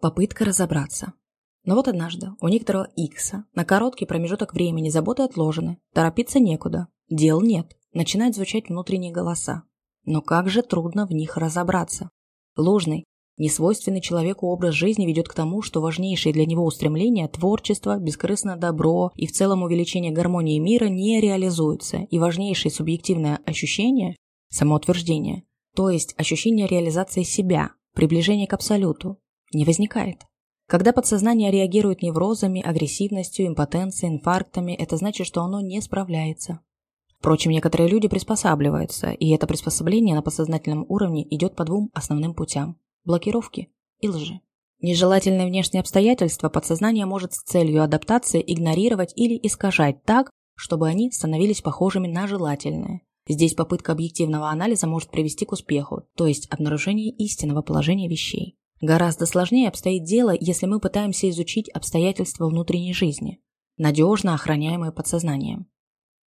Попытка разобраться. Но вот однажды у некоторого Икса на короткий промежуток времени заботы отложены, торопиться некуда, дел нет, начинают звучать внутренние голоса. Но как же трудно в них разобраться. Ложный, несвойственный человеку образ жизни ведет к тому, что важнейшие для него устремления – творчество, бескорыстное добро и в целом увеличение гармонии мира – не реализуются, и важнейшее субъективное ощущение – самоутверждение, то есть ощущение реализации себя, приближение к абсолюту, не возникает. Когда подсознание реагирует неврозами, агрессивностью, импотенцией, инфарктами, это значит, что оно не справляется. Впрочем, некоторые люди приспосабливаются, и это приспособление на подсознательном уровне идет по двум основным путям – блокировки и лжи. Нежелательные внешние обстоятельства подсознание может с целью адаптации игнорировать или искажать так, чтобы они становились похожими на желательные. Здесь попытка объективного анализа может привести к успеху, то есть обнаружению истинного положения вещей. Гораздо сложнее обстоит дело, если мы пытаемся изучить обстоятельства внутренней жизни, надежно охраняемые подсознанием.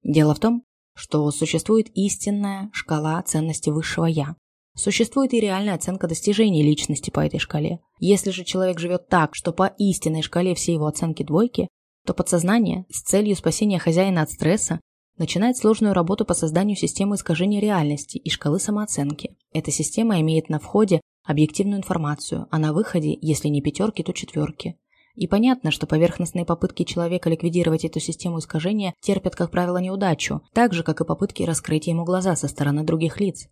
Дело в том, что существует истинная шкала ценности высшего «я». Существует и реальная оценка достижений личности по этой шкале. Если же человек живет так, что по истинной шкале все его оценки двойки, то подсознание с целью спасения хозяина от стресса начинает сложную работу по созданию системы искажения реальности и шкалы самооценки. Эта система имеет на входе объективную информацию, а на выходе, если не пятерки, то четверки. И понятно, что поверхностные попытки человека ликвидировать эту систему искажения терпят, как правило, неудачу, так же, как и попытки раскрыть ему глаза со стороны других лиц.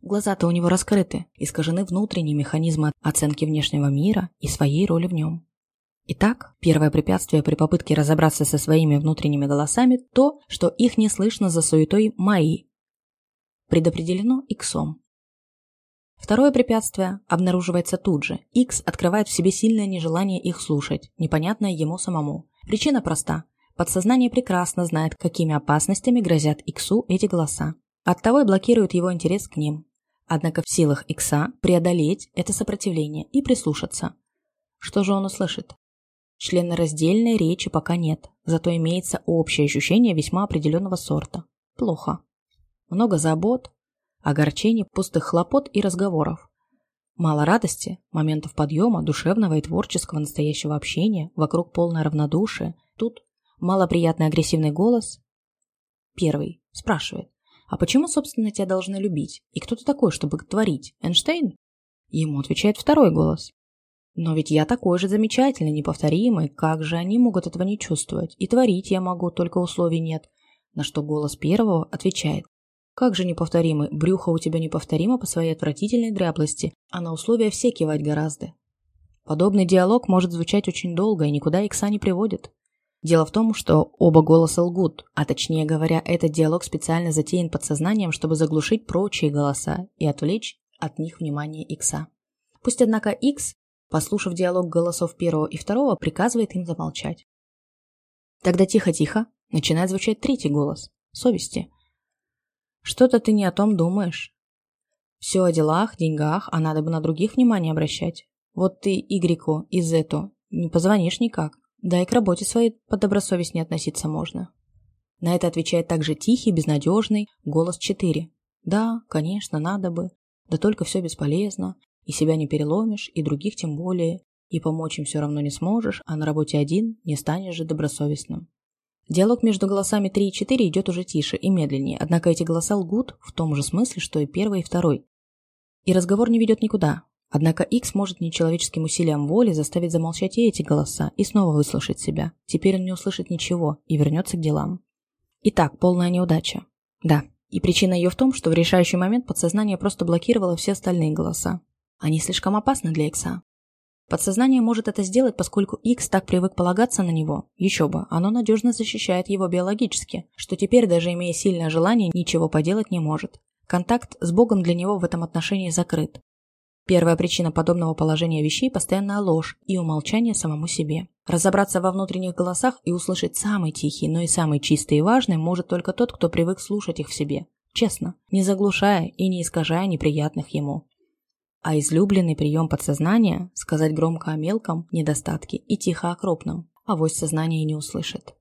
Глаза-то у него раскрыты, искажены внутренние механизмы оценки внешнего мира и своей роли в нем. Итак, первое препятствие при попытке разобраться со своими внутренними голосами – то, что их не слышно за суетой «мои». Предопределено иксом. Второе препятствие обнаруживается тут же. X открывает в себе сильное нежелание их слушать, непонятное ему самому. Причина проста. Подсознание прекрасно знает, какими опасностями грозят Иксу эти голоса. Оттого и блокирует его интерес к ним. Однако в силах Икса преодолеть это сопротивление и прислушаться. Что же он услышит? Членораздельной речи пока нет, зато имеется общее ощущение весьма определенного сорта. Плохо. Много забот, огорчений, пустых хлопот и разговоров. Мало радости, моментов подъема, душевного и творческого настоящего общения, вокруг полное равнодушие. Тут малоприятный агрессивный голос. Первый спрашивает, а почему, собственно, тебя должны любить? И кто ты такой, чтобы творить? Эйнштейн? Ему отвечает второй голос. Но ведь я такой же замечательный, неповторимый, как же они могут этого не чувствовать? И творить я могу, только условий нет. На что голос первого отвечает. Как же неповторимый, брюхо у тебя неповторимо по своей отвратительной дряблости, а на условия все кивать гораздо. Подобный диалог может звучать очень долго и никуда икса не приводит. Дело в том, что оба голоса лгут, а точнее говоря, этот диалог специально затеян подсознанием, чтобы заглушить прочие голоса и отвлечь от них внимание икса. Пусть, однако, икс, послушав диалог голосов первого и второго, приказывает им замолчать. Тогда тихо-тихо начинает звучать третий голос – совести – что-то ты не о том думаешь. Все о делах, деньгах, а надо бы на других внимание обращать. Вот ты Игреку и Зету не позвонишь никак. Да и к работе своей подобросовестнее относиться можно. На это отвечает также тихий, безнадежный голос 4. Да, конечно, надо бы. Да только все бесполезно. И себя не переломишь, и других тем более. И помочь им все равно не сможешь, а на работе один не станешь же добросовестным. Диалог между голосами 3 и 4 идет уже тише и медленнее, однако эти голоса лгут в том же смысле, что и первый и второй. И разговор не ведет никуда. Однако X может нечеловеческим усилием воли заставить замолчать и эти голоса, и снова выслушать себя. Теперь он не услышит ничего и вернется к делам. Итак, полная неудача. Да, и причина ее в том, что в решающий момент подсознание просто блокировало все остальные голоса. Они слишком опасны для Икса. Подсознание может это сделать, поскольку X так привык полагаться на него. Еще бы, оно надежно защищает его биологически, что теперь, даже имея сильное желание, ничего поделать не может. Контакт с Богом для него в этом отношении закрыт. Первая причина подобного положения вещей – постоянная ложь и умолчание самому себе. Разобраться во внутренних голосах и услышать самый тихий, но и самый чистый и важный может только тот, кто привык слушать их в себе. Честно, не заглушая и не искажая неприятных ему. А излюбленный прием подсознания – сказать громко о мелком недостатке и тихо о крупном, а вось сознание не услышит.